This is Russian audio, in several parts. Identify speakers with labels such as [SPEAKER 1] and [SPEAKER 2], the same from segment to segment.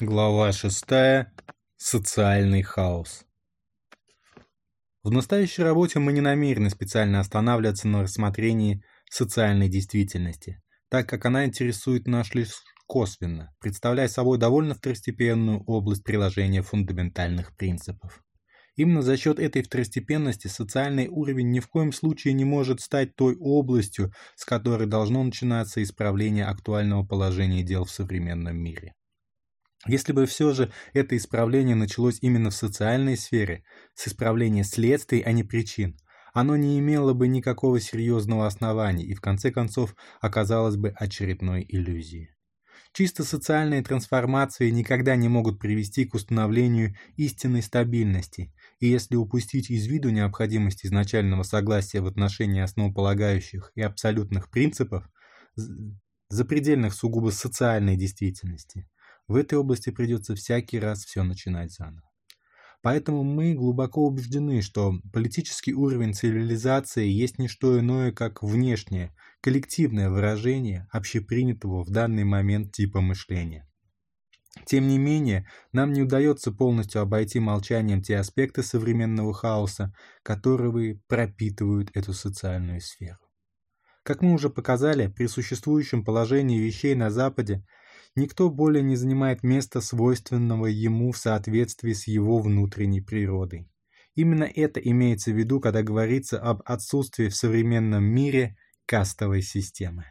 [SPEAKER 1] Глава 6. Социальный хаос. В настоящей работе мы не намерены специально останавливаться на рассмотрении социальной действительности, так как она интересует нас лишь косвенно, представляя собой довольно второстепенную область приложения фундаментальных принципов. Именно за счет этой второстепенности социальный уровень ни в коем случае не может стать той областью, с которой должно начинаться исправление актуального положения дел в современном мире. Если бы все же это исправление началось именно в социальной сфере, с исправления следствий, а не причин, оно не имело бы никакого серьезного основания и в конце концов оказалось бы очередной иллюзией. Чисто социальные трансформации никогда не могут привести к установлению истинной стабильности, и если упустить из виду необходимость изначального согласия в отношении основополагающих и абсолютных принципов, запредельных сугубо социальной действительности, в этой области придется всякий раз все начинать заново. Поэтому мы глубоко убеждены, что политический уровень цивилизации есть не что иное, как внешнее, коллективное выражение общепринятого в данный момент типа мышления. Тем не менее, нам не удается полностью обойти молчанием те аспекты современного хаоса, которые пропитывают эту социальную сферу. Как мы уже показали, при существующем положении вещей на Западе – Никто более не занимает места, свойственного ему в соответствии с его внутренней природой. Именно это имеется в виду, когда говорится об отсутствии в современном мире кастовой системы.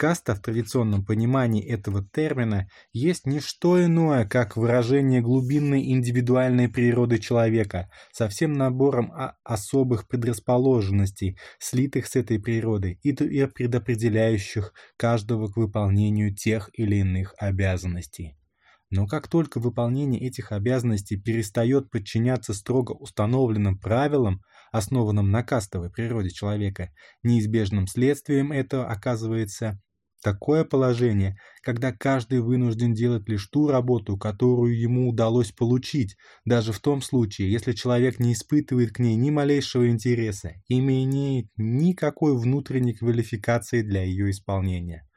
[SPEAKER 1] Каста в традиционном понимании этого термина есть не что иное, как выражение глубинной индивидуальной природы человека со всем набором особых предрасположенностей, слитых с этой природой и предопределяющих каждого к выполнению тех или иных обязанностей. Но как только выполнение этих обязанностей перестает подчиняться строго установленным правилам, основанным на кастовой природе человека, неизбежным следствием этого оказывается Такое положение, когда каждый вынужден делать лишь ту работу, которую ему удалось получить, даже в том случае, если человек не испытывает к ней ни малейшего интереса и не имеет никакой внутренней квалификации для ее исполнения.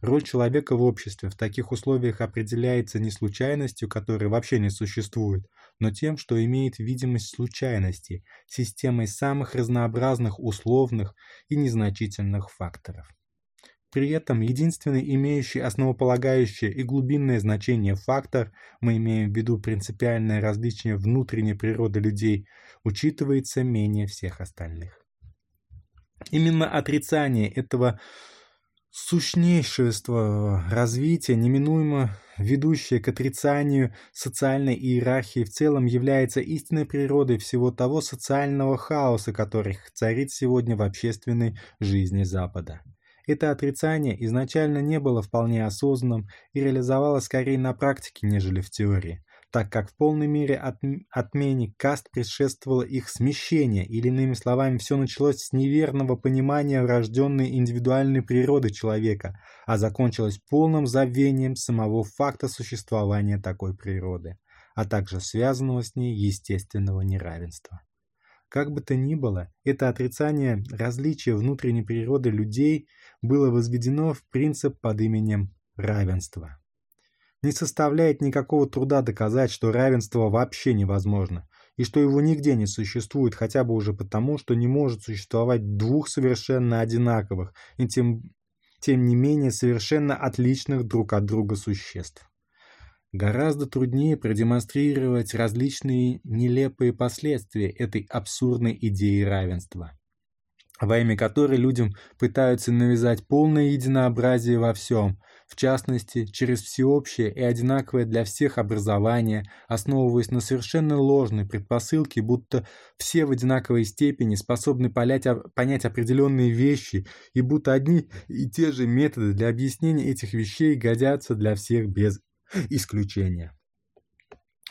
[SPEAKER 1] Роль человека в обществе в таких условиях определяется не случайностью, которая вообще не существует, но тем, что имеет видимость случайности, системой самых разнообразных условных и незначительных факторов. При этом единственный имеющий основополагающее и глубинное значение фактор, мы имеем в виду принципиальное различие внутренней природы людей, учитывается менее всех остальных. Именно отрицание этого сущнейшество развития, неминуемо ведущее к отрицанию социальной иерархии в целом, является истинной природой всего того социального хаоса, который царит сегодня в общественной жизни Запада. Это отрицание изначально не было вполне осознанным и реализовалось скорее на практике, нежели в теории, так как в полной мере от, отмене каст предшествовало их смещение, или иными словами, все началось с неверного понимания врожденной индивидуальной природы человека, а закончилось полным забвением самого факта существования такой природы, а также связанного с ней естественного неравенства. Как бы то ни было, это отрицание различия внутренней природы людей – было возведено в принцип под именем равенства. Не составляет никакого труда доказать, что равенство вообще невозможно, и что его нигде не существует хотя бы уже потому, что не может существовать двух совершенно одинаковых и тем, тем не менее совершенно отличных друг от друга существ. Гораздо труднее продемонстрировать различные нелепые последствия этой абсурдной идеи равенства во имя которой людям пытаются навязать полное единообразие во всем, в частности, через всеобщее и одинаковое для всех образование, основываясь на совершенно ложной предпосылке, будто все в одинаковой степени способны понять, понять определенные вещи, и будто одни и те же методы для объяснения этих вещей годятся для всех без исключения.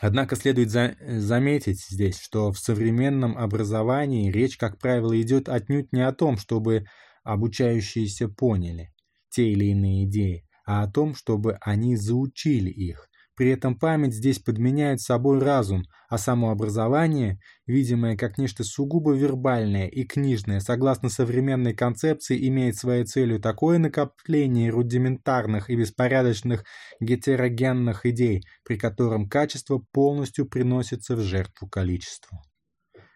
[SPEAKER 1] Однако следует за заметить здесь, что в современном образовании речь, как правило, идет отнюдь не о том, чтобы обучающиеся поняли те или иные идеи, а о том, чтобы они заучили их, при этом память здесь подменяет собой разум, а самообразование, видимое как нечто сугубо вербальное и книжное, согласно современной концепции, имеет своей целью такое накопление рудиментарных и беспорядочных гетерогенных идей, при котором качество полностью приносится в жертву количеству.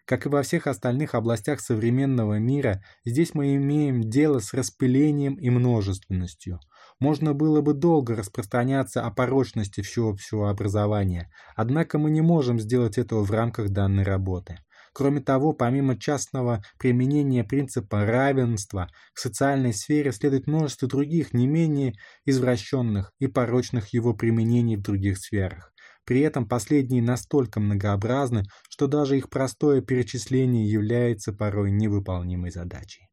[SPEAKER 1] Как и во всех остальных областях современного мира, здесь мы имеем дело с распылением и множественностью – можно было бы долго распространяться о порочности всеобщего образования, однако мы не можем сделать этого в рамках данной работы. Кроме того, помимо частного применения принципа равенства, в социальной сфере следует множество других, не менее извращенных и порочных его применений в других сферах. При этом последние настолько многообразны, что даже их простое перечисление является порой невыполнимой задачей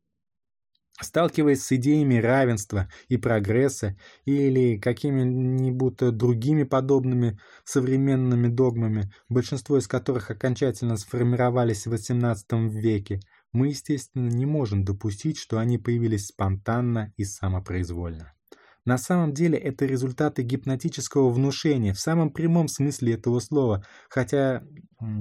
[SPEAKER 1] сталкиваясь с идеями равенства и прогресса или какими-нибудь другими подобными современными догмами, большинство из которых окончательно сформировались в XVIII веке, мы, естественно, не можем допустить, что они появились спонтанно и самопроизвольно. На самом деле это результаты гипнотического внушения в самом прямом смысле этого слова, хотя,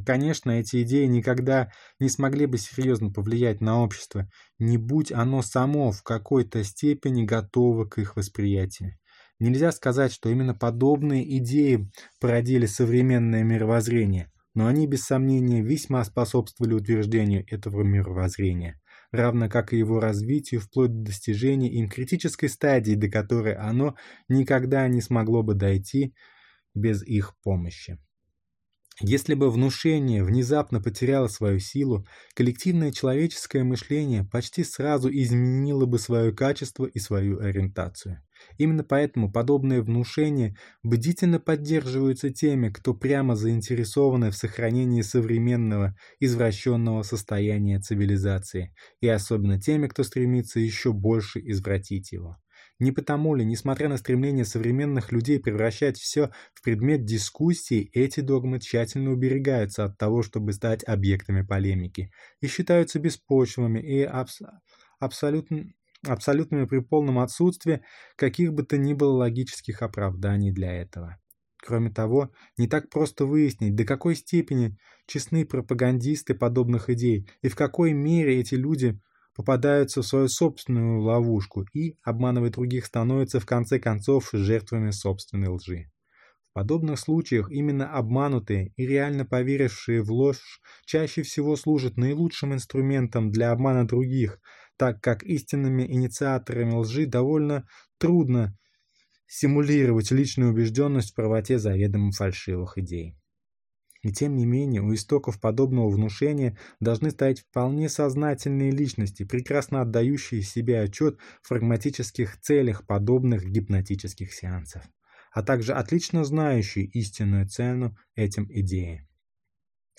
[SPEAKER 1] конечно, эти идеи никогда не смогли бы серьезно повлиять на общество, не будь оно само в какой-то степени готово к их восприятию. Нельзя сказать, что именно подобные идеи породили современное мировоззрение, но они, без сомнения, весьма способствовали утверждению этого мировоззрения равно как и его развитию вплоть до достижения им критической стадии, до которой оно никогда не смогло бы дойти без их помощи. Если бы внушение внезапно потеряло свою силу, коллективное человеческое мышление почти сразу изменило бы свое качество и свою ориентацию. Именно поэтому подобные внушения бдительно поддерживаются теми, кто прямо заинтересованы в сохранении современного извращенного состояния цивилизации, и особенно теми, кто стремится еще больше извратить его. Не потому ли, несмотря на стремление современных людей превращать все в предмет дискуссии, эти догмы тщательно уберегаются от того, чтобы стать объектами полемики, и считаются беспочвами и абс абсолютно абсолютно при полном отсутствии каких бы то ни было логических оправданий для этого. Кроме того, не так просто выяснить, до какой степени честны пропагандисты подобных идей и в какой мере эти люди попадаются в свою собственную ловушку и, обманывая других, становятся в конце концов жертвами собственной лжи. В подобных случаях именно обманутые и реально поверившие в ложь чаще всего служат наилучшим инструментом для обмана других – так как истинными инициаторами лжи довольно трудно симулировать личную убежденность в правоте заведомо фальшивых идей. И тем не менее, у истоков подобного внушения должны стоять вполне сознательные личности, прекрасно отдающие себе отчет в прагматических целях подобных гипнотических сеансов, а также отлично знающие истинную цену этим идеям.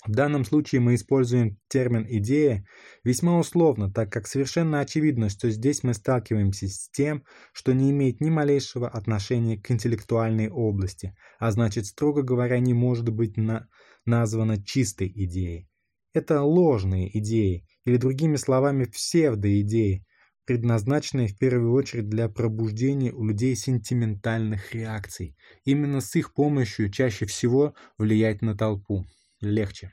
[SPEAKER 1] В данном случае мы используем термин «идея» весьма условно, так как совершенно очевидно, что здесь мы сталкиваемся с тем, что не имеет ни малейшего отношения к интеллектуальной области, а значит, строго говоря, не может быть на... названа чистой идеей. Это ложные идеи, или другими словами, псевдоидеи, предназначенные в первую очередь для пробуждения у людей сентиментальных реакций. Именно с их помощью чаще всего влиять на толпу легче.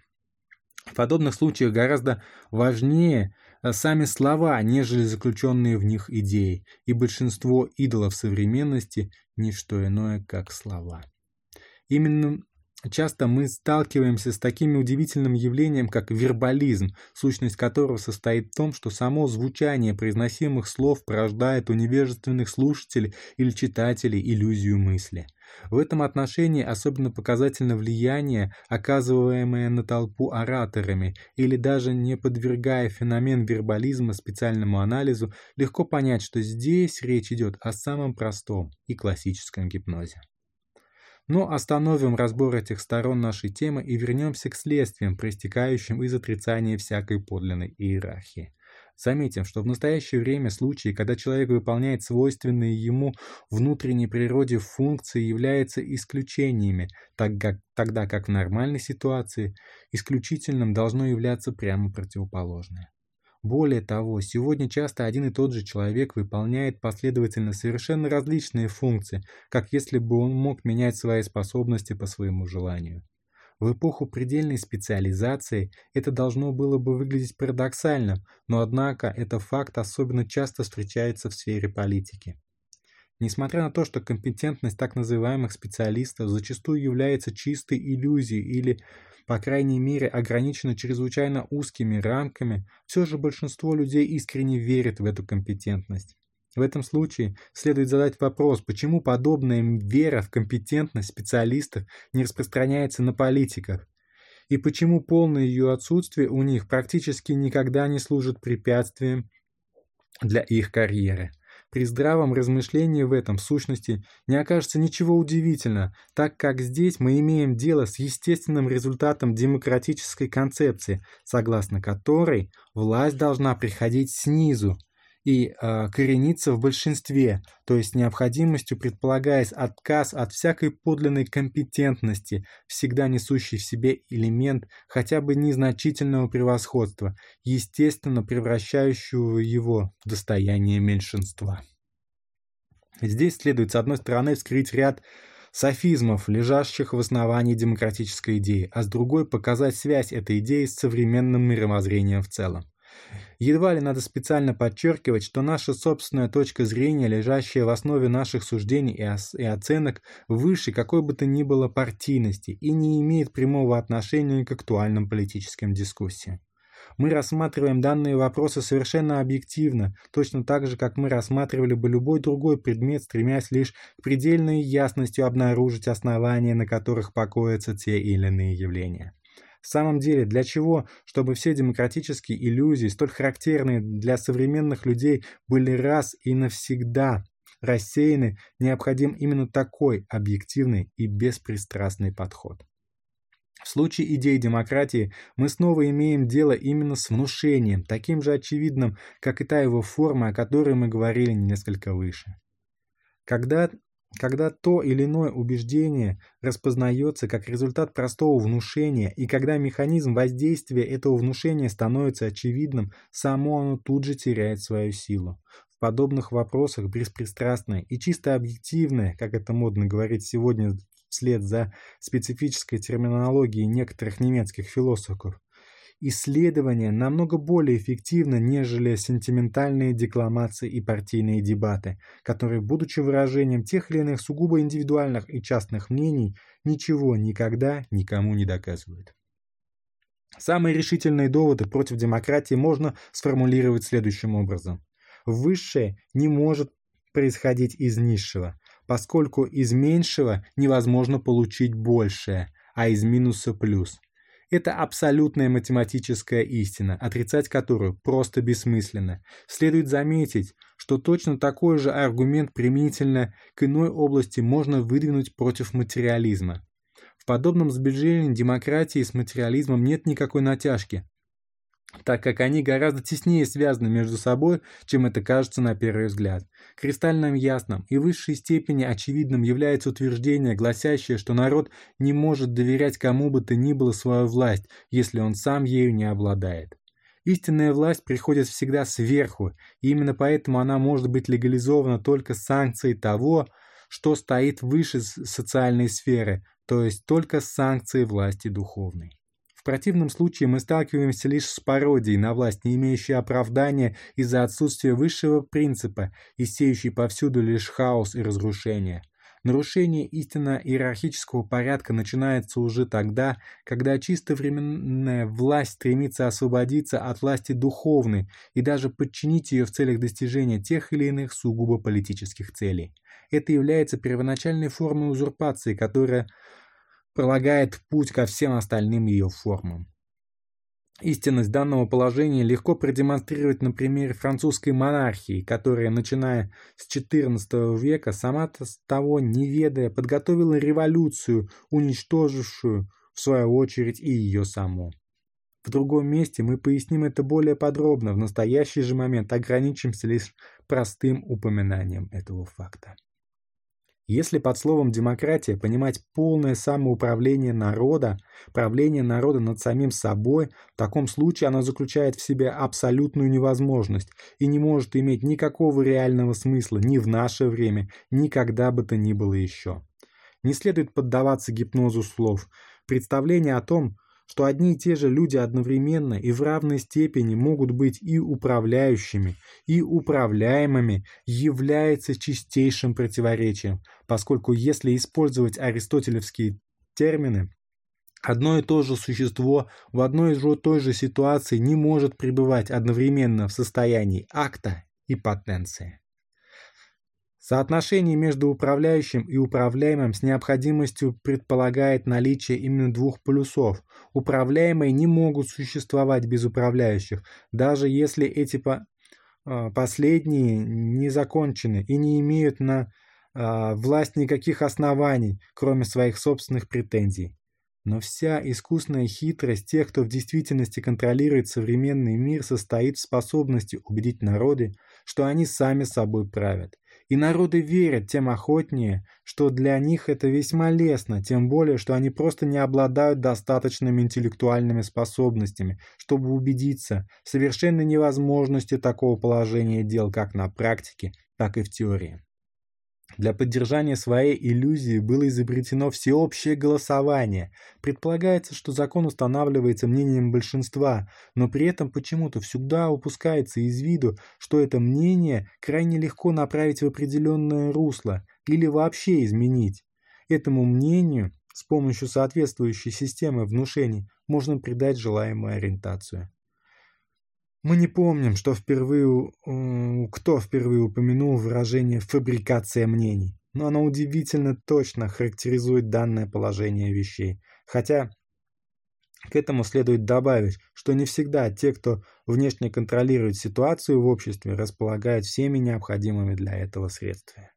[SPEAKER 1] В подобных случаях гораздо важнее э, сами слова, нежели заключенные в них идеи, и большинство идолов современности – ничто иное, как слова. Именно часто мы сталкиваемся с таким удивительным явлением, как вербализм, сущность которого состоит в том, что само звучание произносимых слов порождает у невежественных слушателей или читателей иллюзию мысли – в этом отношении особенно показательно влияние, оказываемое на толпу ораторами, или даже не подвергая феномен вербализма специальному анализу, легко понять, что здесь речь идет о самом простом и классическом гипнозе. Но остановим разбор этих сторон нашей темы и вернемся к следствиям, проистекающим из отрицания всякой подлинной иерархии. Заметим, что в настоящее время случаи, когда человек выполняет свойственные ему внутренней природе функции, являются исключениями, так как, тогда как в нормальной ситуации исключительным должно являться прямо противоположное. Более того, сегодня часто один и тот же человек выполняет последовательно совершенно различные функции, как если бы он мог менять свои способности по своему желанию. В эпоху предельной специализации это должно было бы выглядеть парадоксально, но однако этот факт особенно часто встречается в сфере политики. Несмотря на то, что компетентность так называемых специалистов зачастую является чистой иллюзией или, по крайней мере, ограничена чрезвычайно узкими рамками, все же большинство людей искренне верит в эту компетентность. В этом случае следует задать вопрос, почему подобная вера в компетентность специалистов не распространяется на политиков, и почему полное ее отсутствие у них практически никогда не служит препятствием для их карьеры. При здравом размышлении в этом в сущности не окажется ничего удивительного, так как здесь мы имеем дело с естественным результатом демократической концепции, согласно которой власть должна приходить снизу, и э, коренится в большинстве, то есть необходимостью предполагаясь отказ от всякой подлинной компетентности, всегда несущей в себе элемент хотя бы незначительного превосходства, естественно превращающего его в достояние меньшинства. Здесь следует, с одной стороны, вскрыть ряд софизмов, лежащих в основании демократической идеи, а с другой – показать связь этой идеи с современным мировоззрением в целом. Едва ли надо специально подчеркивать, что наша собственная точка зрения, лежащая в основе наших суждений и, и оценок, выше какой бы то ни было партийности и не имеет прямого отношения к актуальным политическим дискуссиям. Мы рассматриваем данные вопросы совершенно объективно, точно так же, как мы рассматривали бы любой другой предмет, стремясь лишь к предельной ясностью обнаружить основания, на которых покоятся те или иные явления. В самом деле, для чего? Чтобы все демократические иллюзии, столь характерные для современных людей, были раз и навсегда рассеяны, необходим именно такой объективный и беспристрастный подход. В случае идей демократии мы снова имеем дело именно с внушением, таким же очевидным, как и та его форма, о которой мы говорили несколько выше. Когда когда то или иное убеждение распознается как результат простого внушения, и когда механизм воздействия этого внушения становится очевидным, само оно тут же теряет свою силу. В подобных вопросах беспристрастное и чисто объективное, как это модно говорить сегодня вслед за специфической терминологией некоторых немецких философов, исследования намного более эффективны, нежели сентиментальные декламации и партийные дебаты, которые, будучи выражением тех или иных сугубо индивидуальных и частных мнений, ничего никогда никому не доказывают. Самые решительные доводы против демократии можно сформулировать следующим образом. Высшее не может происходить из низшего, поскольку из меньшего невозможно получить большее, а из минуса плюс – это абсолютная математическая истина, отрицать которую просто бессмысленно. Следует заметить, что точно такой же аргумент применительно к иной области можно выдвинуть против материализма. В подобном сближении демократии с материализмом нет никакой натяжки так как они гораздо теснее связаны между собой, чем это кажется на первый взгляд. Кристальным ясным и в высшей степени очевидным является утверждение, гласящее, что народ не может доверять кому бы то ни было свою власть, если он сам ею не обладает. Истинная власть приходит всегда сверху, и именно поэтому она может быть легализована только санкцией того, что стоит выше социальной сферы, то есть только санкцией власти духовной. В противном случае мы сталкиваемся лишь с пародией на власть, не имеющей оправдания из-за отсутствия высшего принципа и сеющей повсюду лишь хаос и разрушение. Нарушение истинно иерархического порядка начинается уже тогда, когда чисто временная власть стремится освободиться от власти духовной и даже подчинить ее в целях достижения тех или иных сугубо политических целей. Это является первоначальной формой узурпации, которая пролагает путь ко всем остальным ее формам. Истинность данного положения легко продемонстрировать на примере французской монархии, которая, начиная с XIV века, сама -то того не ведая, подготовила революцию, уничтожившую, в свою очередь, и ее саму. В другом месте мы поясним это более подробно, в настоящий же момент ограничимся лишь простым упоминанием этого факта. Если под словом «демократия» понимать полное самоуправление народа, правление народа над самим собой, в таком случае оно заключает в себе абсолютную невозможность и не может иметь никакого реального смысла ни в наше время, ни когда бы то ни было еще. Не следует поддаваться гипнозу слов. Представление о том, что одни и те же люди одновременно и в равной степени могут быть и управляющими, и управляемыми, является чистейшим противоречием, поскольку если использовать аристотелевские термины, Одно и то же существо в одной и той же ситуации не может пребывать одновременно в состоянии акта и потенции. Соотношение между управляющим и управляемым с необходимостью предполагает наличие именно двух полюсов. Управляемые не могут существовать без управляющих, даже если эти по а, последние не закончены и не имеют на э, власть никаких оснований, кроме своих собственных претензий. Но вся искусная хитрость тех, кто в действительности контролирует современный мир, состоит в способности убедить народы, что они сами собой правят. И народы верят тем охотнее, что для них это весьма лестно, тем более, что они просто не обладают достаточными интеллектуальными способностями, чтобы убедиться в совершенной невозможности такого положения дел как на практике, так и в теории. Для поддержания своей иллюзии было изобретено всеобщее голосование. Предполагается, что закон устанавливается мнением большинства, но при этом почему-то всегда упускается из виду, что это мнение крайне легко направить в определенное русло или вообще изменить. Этому мнению с помощью соответствующей системы внушений можно придать желаемую ориентацию. Мы не помним, что впервые, кто впервые упомянул выражение «фабрикация мнений», но оно удивительно точно характеризует данное положение вещей. Хотя к этому следует добавить, что не всегда те, кто внешне контролирует ситуацию в обществе, располагают всеми необходимыми для этого средствами.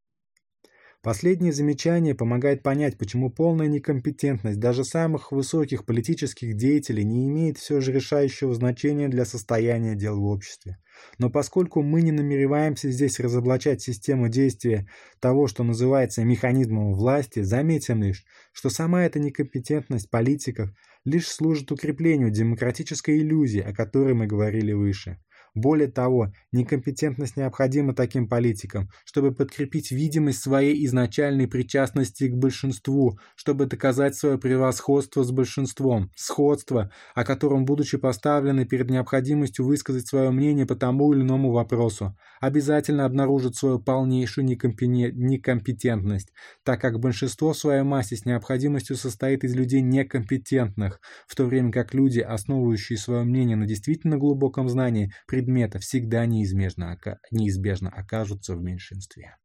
[SPEAKER 1] Последнее замечание помогает понять, почему полная некомпетентность даже самых высоких политических деятелей не имеет все же решающего значения для состояния дел в обществе. Но поскольку мы не намереваемся здесь разоблачать систему действия того, что называется механизмом власти, заметим лишь, что сама эта некомпетентность политиков лишь служит укреплению демократической иллюзии, о которой мы говорили выше – более того, некомпетентность необходима таким политикам, чтобы подкрепить видимость своей изначальной причастности к большинству, чтобы доказать свое превосходство с большинством, сходство, о котором, будучи поставлены перед необходимостью высказать свое мнение по тому или иному вопросу, обязательно обнаружат свою полнейшую некомпетентность, так как большинство в своей массе с необходимостью состоит из людей некомпетентных, в то время как люди, основывающие свое мнение на действительно глубоком знании, пред предмета всегда неизбежно, неизбежно окажутся в меньшинстве.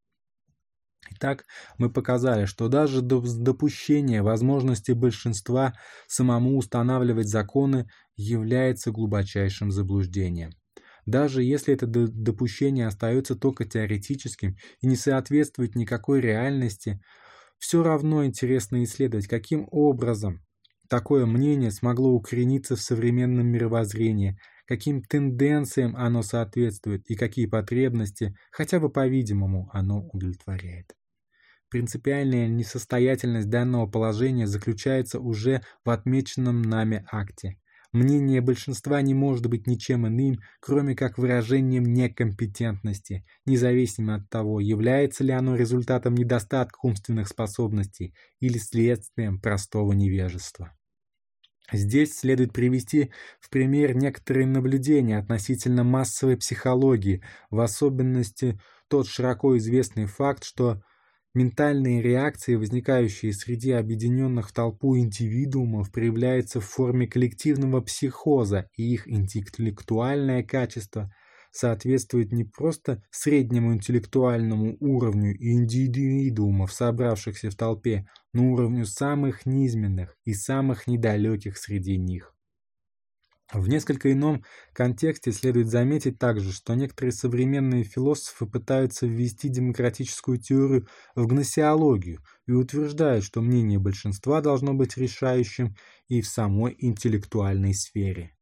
[SPEAKER 1] Итак, мы показали, что даже допущение возможности большинства самому устанавливать законы является глубочайшим заблуждением. Даже если это допущение остается только теоретическим и не соответствует никакой реальности, все равно интересно исследовать, каким образом такое мнение смогло укорениться в современном мировоззрении – каким тенденциям оно соответствует и какие потребности, хотя бы по-видимому, оно удовлетворяет. Принципиальная несостоятельность данного положения заключается уже в отмеченном нами акте. Мнение большинства не может быть ничем иным, кроме как выражением некомпетентности, независимо от того, является ли оно результатом недостатка умственных способностей или следствием простого невежества. Здесь следует привести в пример некоторые наблюдения относительно массовой психологии, в особенности тот широко известный факт, что ментальные реакции, возникающие среди объединенных в толпу индивидуумов, проявляются в форме коллективного психоза, и их интеллектуальное качество – соответствует не просто среднему интеллектуальному уровню индивидуумов, собравшихся в толпе, но уровню самых низменных и самых недалеких среди них. В несколько ином контексте следует заметить также, что некоторые современные философы пытаются ввести демократическую теорию в гносеологию и утверждают, что мнение большинства должно быть решающим и в самой интеллектуальной сфере.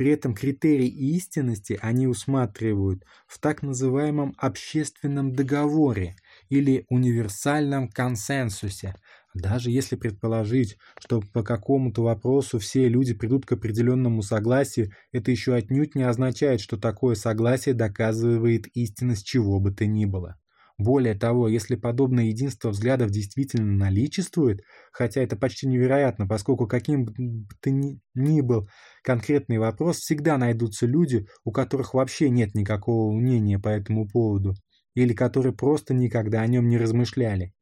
[SPEAKER 1] При этом критерий истинности они усматривают в так называемом общественном договоре или универсальном консенсусе. Даже если предположить, что по какому-то вопросу все люди придут к определенному согласию, это еще отнюдь не означает, что такое согласие доказывает истинность чего бы то ни было. Более того, если подобное единство взглядов действительно наличествует, хотя это почти невероятно, поскольку каким бы то ни был конкретный вопрос, всегда найдутся люди, у которых вообще нет никакого мнения по этому поводу, или которые просто никогда о нем не размышляли.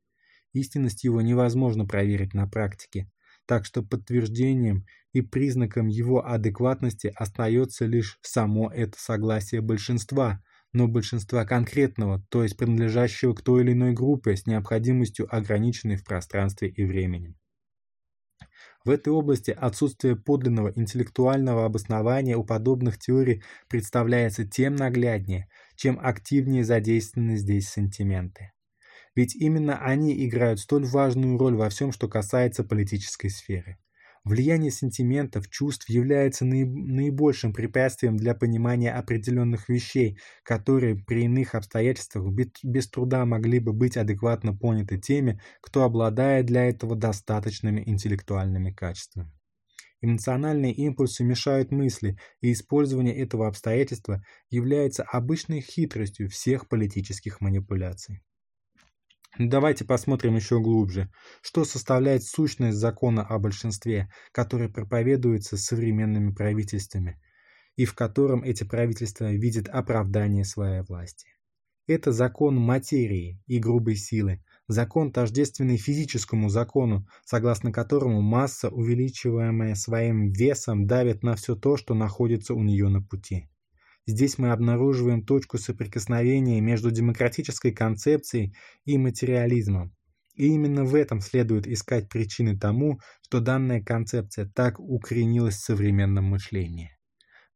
[SPEAKER 1] Истинность его невозможно проверить на практике, так что подтверждением и признаком его адекватности остается лишь само это согласие большинства – но большинства конкретного, то есть принадлежащего к той или иной группе с необходимостью ограниченной в пространстве и времени. В этой области отсутствие подлинного интеллектуального обоснования у подобных теорий представляется тем нагляднее, чем активнее задействованы здесь сантименты. Ведь именно они играют столь важную роль во всем, что касается политической сферы. Влияние сентиментов, чувств является наибольшим препятствием для понимания определенных вещей, которые при иных обстоятельствах без труда могли бы быть адекватно поняты теми, кто обладает для этого достаточными интеллектуальными качествами. Эмоциональные импульсы мешают мысли, и использование этого обстоятельства является обычной хитростью всех политических манипуляций. Давайте посмотрим еще глубже, что составляет сущность закона о большинстве, который проповедуется современными правительствами, и в котором эти правительства видят оправдание своей власти. Это закон материи и грубой силы, закон, тождественный физическому закону, согласно которому масса, увеличиваемая своим весом, давит на все то, что находится у нее на пути. Здесь мы обнаруживаем точку соприкосновения между демократической концепцией и материализмом. И именно в этом следует искать причины тому, что данная концепция так укоренилась в современном мышлении.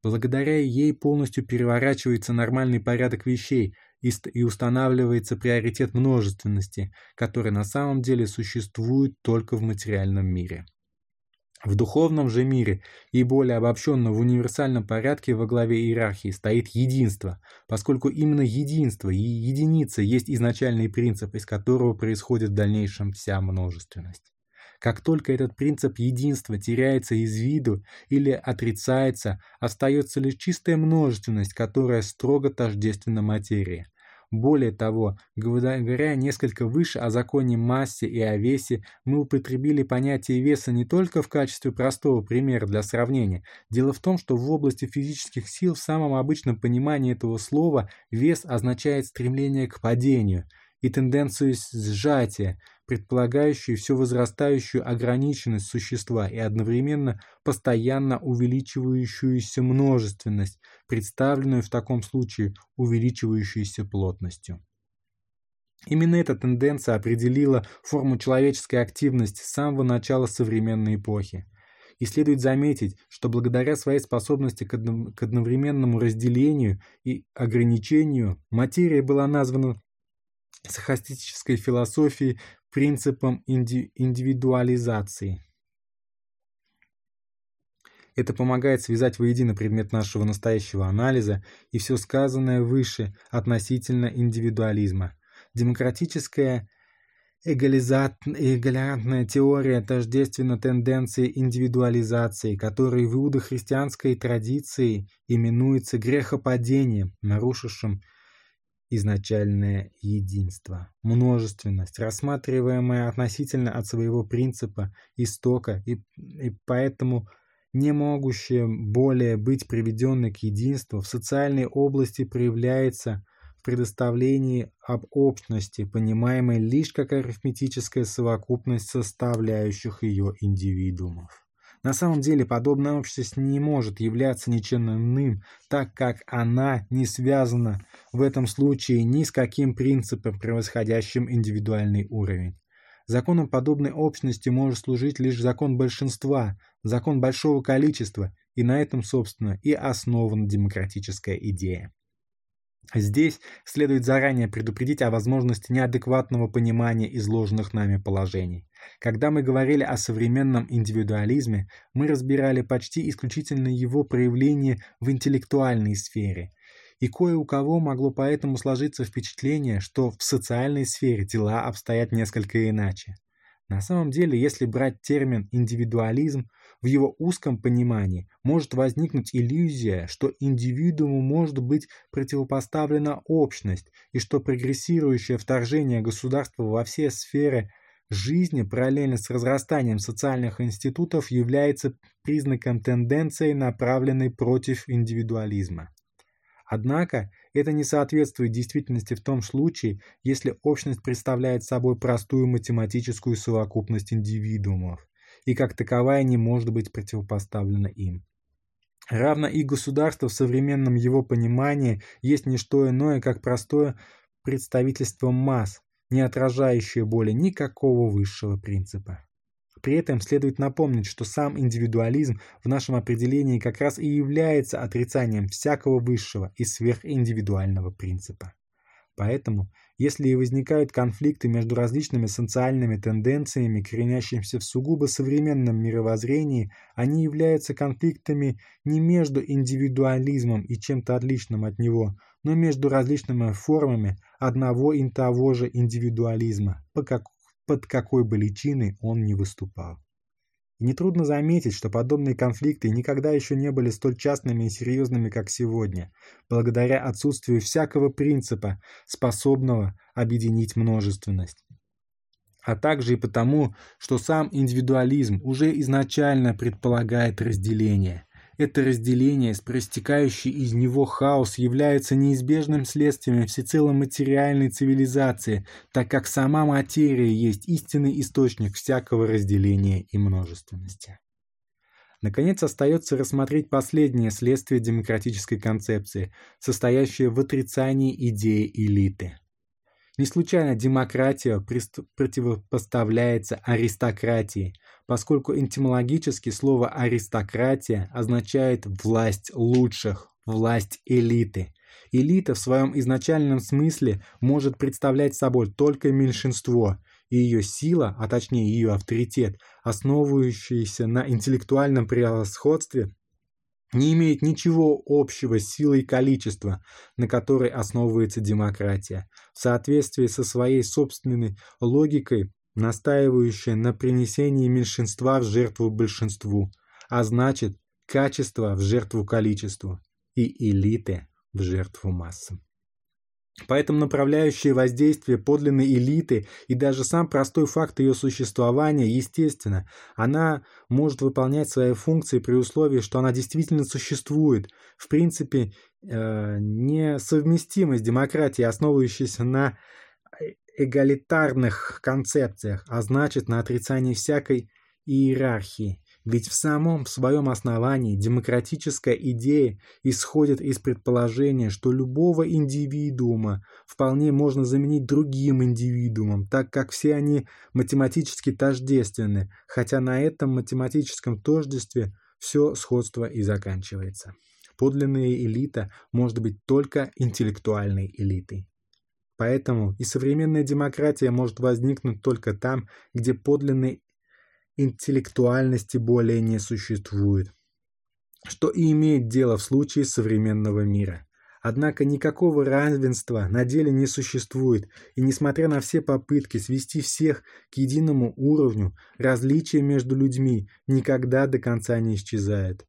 [SPEAKER 1] Благодаря ей полностью переворачивается нормальный порядок вещей и устанавливается приоритет множественности, который на самом деле существует только в материальном мире. В духовном же мире и более обобщенно в универсальном порядке во главе иерархии стоит единство, поскольку именно единство и единица есть изначальный принцип, из которого происходит в дальнейшем вся множественность. Как только этот принцип единства теряется из виду или отрицается, остается лишь чистая множественность, которая строго тождественна материи. Более того, говоря несколько выше о законе массе и о весе, мы употребили понятие веса не только в качестве простого примера для сравнения. Дело в том, что в области физических сил в самом обычном понимании этого слова вес означает стремление к падению и тенденцию сжатия, предполагающую все возрастающую ограниченность существа и одновременно постоянно увеличивающуюся множественность, представленную в таком случае увеличивающейся плотностью. Именно эта тенденция определила форму человеческой активности с самого начала современной эпохи. И следует заметить, что благодаря своей способности к, одновременному разделению и ограничению материя была названа схоластической философией принципом индивидуализации. Это помогает связать воедино предмет нашего настоящего анализа и все сказанное выше относительно индивидуализма. Демократическая эгалярантная теория тождественна тенденции индивидуализации, которая в иудохристианской традиции именуется грехопадением, нарушившим изначальное единство, множественность, рассматриваемая относительно от своего принципа, истока и, и поэтому не могущая более быть приведенной к единству, в социальной области проявляется в предоставлении об общности, понимаемой лишь как арифметическая совокупность составляющих ее индивидуумов. На самом деле подобная общность не может являться ничем иным, так как она не связана в этом случае ни с каким принципом, превосходящим индивидуальный уровень. Законом подобной общности может служить лишь закон большинства, закон большого количества, и на этом, собственно, и основана демократическая идея. Здесь следует заранее предупредить о возможности неадекватного понимания изложенных нами положений. Когда мы говорили о современном индивидуализме, мы разбирали почти исключительно его проявление в интеллектуальной сфере. И кое у кого могло поэтому сложиться впечатление, что в социальной сфере дела обстоят несколько иначе. На самом деле, если брать термин «индивидуализм», в его узком понимании может возникнуть иллюзия, что индивидууму может быть противопоставлена общность и что прогрессирующее вторжение государства во все сферы жизни параллельно с разрастанием социальных институтов является признаком тенденции, направленной против индивидуализма. Однако это не соответствует действительности в том случае, если общность представляет собой простую математическую совокупность индивидуумов и как таковая не может быть противопоставлена им. Равно и государство в современном его понимании есть не что иное, как простое представительство масс, не отражающее более никакого высшего принципа. При этом следует напомнить, что сам индивидуализм в нашем определении как раз и является отрицанием всякого высшего и сверхиндивидуального принципа. Поэтому, если и возникают конфликты между различными социальными тенденциями, коренящимися в сугубо современном мировоззрении, они являются конфликтами не между индивидуализмом и чем-то отличным от него, но между различными формами одного и того же индивидуализма, под какой бы личиной он не выступал. Нетрудно заметить, что подобные конфликты никогда еще не были столь частными и серьезными, как сегодня, благодаря отсутствию всякого принципа, способного объединить множественность. А также и потому, что сам индивидуализм уже изначально предполагает разделение – это разделение с из него хаос является неизбежным следствием всецело материальной цивилизации, так как сама материя есть истинный источник всякого разделения и множественности. Наконец, остается рассмотреть последнее следствие демократической концепции, состоящее в отрицании идеи элиты – не случайно демократия противопоставляется аристократии, поскольку этимологически слово «аристократия» означает «власть лучших», «власть элиты». Элита в своем изначальном смысле может представлять собой только меньшинство, и ее сила, а точнее ее авторитет, основывающийся на интеллектуальном превосходстве, не имеет ничего общего с силой количества, на которой основывается демократия. В соответствии со своей собственной логикой, настаивающая на принесении меньшинства в жертву большинству, а значит, качество в жертву количеству и элиты в жертву массам. Поэтому направляющие воздействие подлинной элиты и даже сам простой факт ее существования, естественно, она может выполнять свои функции при условии, что она действительно существует. В принципе, э, несовместимость демократии, основывающейся на эгалитарных концепциях, а значит на отрицании всякой иерархии. Ведь в самом в своем основании демократическая идея исходит из предположения, что любого индивидуума вполне можно заменить другим индивидуумом, так как все они математически тождественны, хотя на этом математическом тождестве все сходство и заканчивается. Подлинная элита может быть только интеллектуальной элитой. Поэтому и современная демократия может возникнуть только там, где подлинной интеллектуальности более не существует, что и имеет дело в случае современного мира. Однако никакого равенства на деле не существует, и несмотря на все попытки свести всех к единому уровню, различие между людьми никогда до конца не исчезает.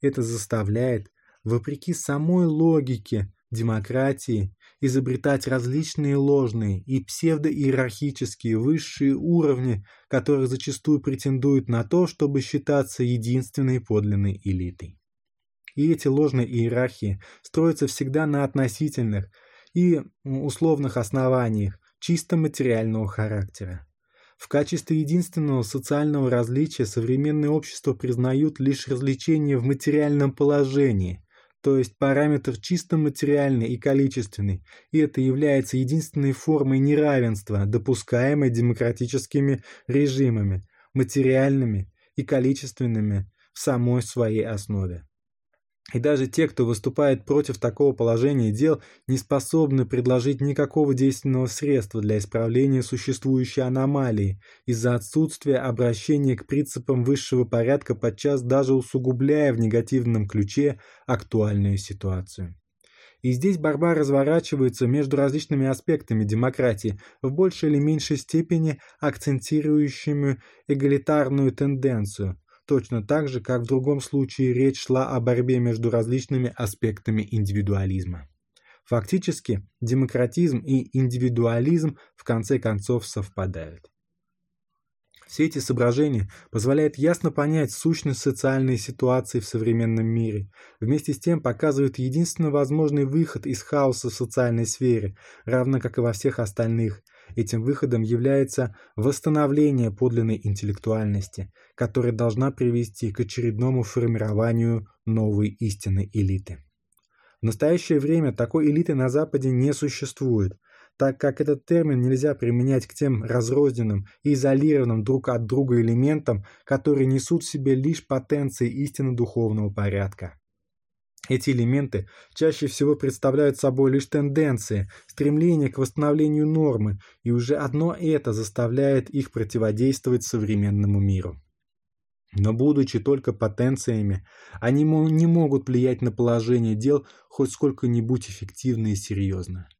[SPEAKER 1] Это заставляет, вопреки самой логике демократии, изобретать различные ложные и псевдоиерархические высшие уровни, которые зачастую претендуют на то, чтобы считаться единственной подлинной элитой. И эти ложные иерархии строятся всегда на относительных и условных основаниях чисто материального характера. В качестве единственного социального различия современные общества признают лишь развлечения в материальном положении, то есть параметр чисто материальный и количественный, и это является единственной формой неравенства, допускаемой демократическими режимами, материальными и количественными в самой своей основе. И даже те, кто выступает против такого положения дел, не способны предложить никакого действенного средства для исправления существующей аномалии из-за отсутствия обращения к принципам высшего порядка, подчас даже усугубляя в негативном ключе актуальную ситуацию. И здесь борьба разворачивается между различными аспектами демократии, в большей или меньшей степени акцентирующими эгалитарную тенденцию, точно так же, как в другом случае речь шла о борьбе между различными аспектами индивидуализма. Фактически, демократизм и индивидуализм в конце концов совпадают. Все эти соображения позволяют ясно понять сущность социальной ситуации в современном мире, вместе с тем показывают единственно возможный выход из хаоса в социальной сфере, равно как и во всех остальных, этим выходом является восстановление подлинной интеллектуальности, которая должна привести к очередному формированию новой истины элиты. В настоящее время такой элиты на Западе не существует, так как этот термин нельзя применять к тем разрозненным и изолированным друг от друга элементам, которые несут в себе лишь потенции истинно духовного порядка. Эти элементы чаще всего представляют собой лишь тенденции, стремление к восстановлению нормы, и уже одно это заставляет их противодействовать современному миру. Но будучи только потенциями, они не могут влиять на положение дел хоть сколько-нибудь эффективно и серьезно.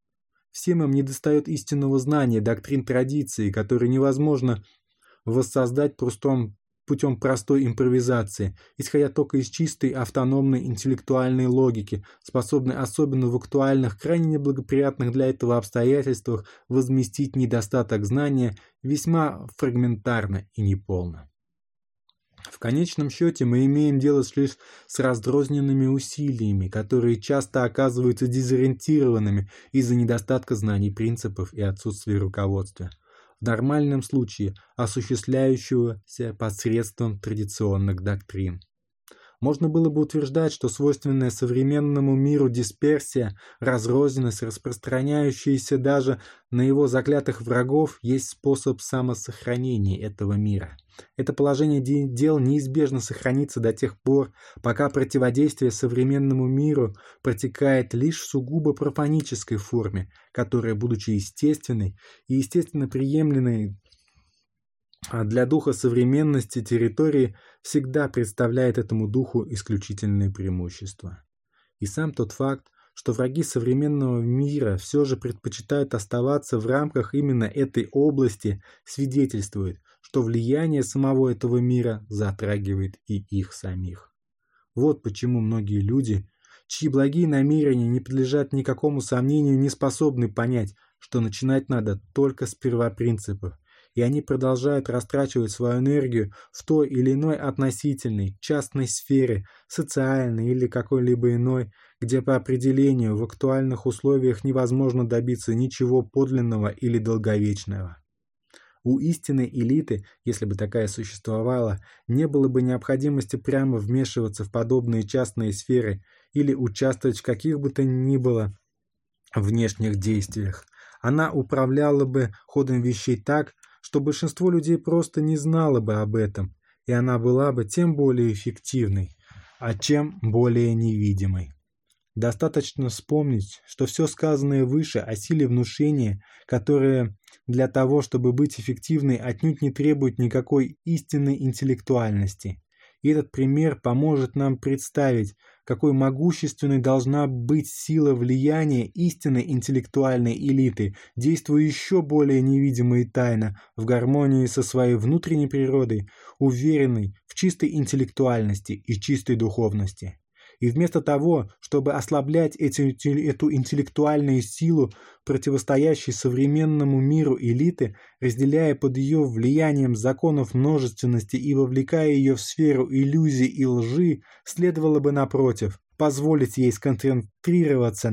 [SPEAKER 1] Всем им недостает истинного знания, доктрин традиции, которые невозможно воссоздать пустом путем простой импровизации, исходя только из чистой автономной интеллектуальной логики, способной особенно в актуальных, крайне неблагоприятных для этого обстоятельствах возместить недостаток знания весьма фрагментарно и неполно. В конечном счете мы имеем дело лишь с раздрозненными усилиями, которые часто оказываются дезориентированными из-за недостатка знаний принципов и отсутствия руководства в нормальном случае осуществляющегося посредством традиционных доктрин. Можно было бы утверждать, что свойственная современному миру дисперсия, разрозненность, распространяющаяся даже на его заклятых врагов, есть способ самосохранения этого мира. Это положение дел неизбежно сохранится до тех пор, пока противодействие современному миру протекает лишь в сугубо профанической форме, которая, будучи естественной и естественно приемленной а, для духа современности территории – всегда представляет этому духу исключительное преимущество. И сам тот факт, что враги современного мира все же предпочитают оставаться в рамках именно этой области, свидетельствует, что влияние самого этого мира затрагивает и их самих. Вот почему многие люди, чьи благие намерения не подлежат никакому сомнению, не способны понять, что начинать надо только с первопринципов, и они продолжают растрачивать свою энергию в той или иной относительной, частной сфере, социальной или какой-либо иной, где по определению в актуальных условиях невозможно добиться ничего подлинного или долговечного. У истинной элиты, если бы такая существовала, не было бы необходимости прямо вмешиваться в подобные частные сферы или участвовать в каких бы то ни было внешних действиях. Она управляла бы ходом вещей так, что большинство людей просто не знало бы об этом, и она была бы тем более эффективной, а чем более невидимой. Достаточно вспомнить, что все сказанное выше о силе внушения, которое для того, чтобы быть эффективной, отнюдь не требует никакой истинной интеллектуальности. И этот пример поможет нам представить, какой могущественной должна быть сила влияния истинной интеллектуальной элиты, действуя еще более невидимо и тайно, в гармонии со своей внутренней природой, уверенной в чистой интеллектуальности и чистой духовности. И вместо того, чтобы ослаблять эти, эту интеллектуальную силу, противостоящей современному миру элиты, разделяя под ее влиянием законов множественности и вовлекая ее в сферу иллюзий и лжи, следовало бы напротив, позволить ей сконцентрироваться